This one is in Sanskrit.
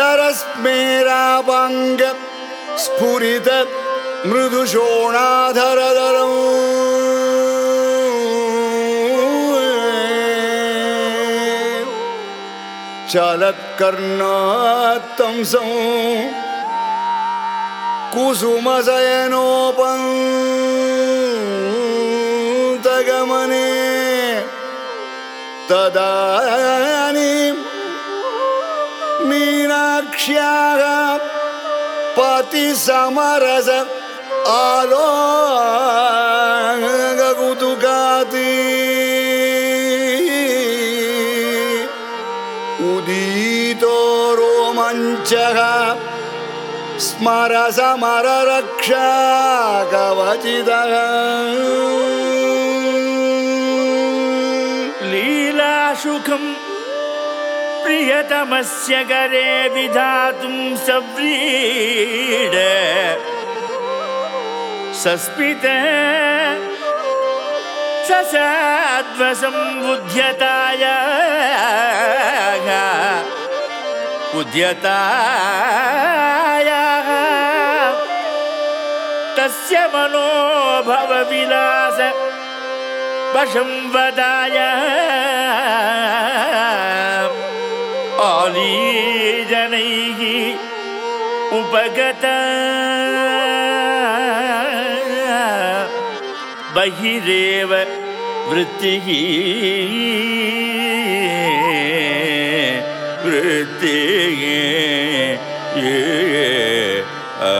दरस्मेरापाङ्ग स्फुरित मृदुशोणाधरधरम् चलत्कर्णात्तंसं कुसुमशयनोपन्तगमने तदानीं मीनाक्ष्याः पतिसमरस आलो कुतुकाति उदीतो रोमञ्चः स्मर समर रक्षा कवचिदः लीलासुखम् प्रियतमस्य करे विधातुं सव्रीड। सस्मित ससाध्वसम्बुध्यताय उद्यतायाः। तस्य मनोभवविलास वशं वदाय عليه உபகத பகிரேவ விருத்திகி விருத்திகே ஏ ஆ